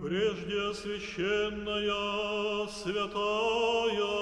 прежде священная, святая,